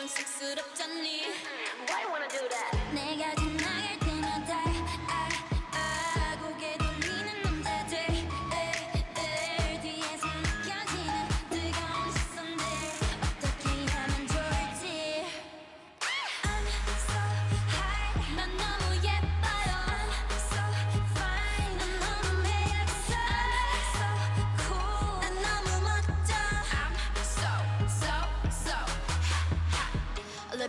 내가 좀 쑥스럽잖니 Why you wanna do that?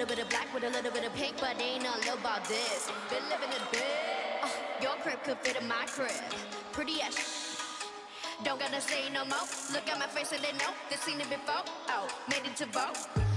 Little bit of black with a little bit of pink, but ain't nothing about this. Been living it big. Uh, your crib could fit in my crib. Pretty as Don't gotta say no more. Look at my face and they know they seen it before. Oh, made it to vote.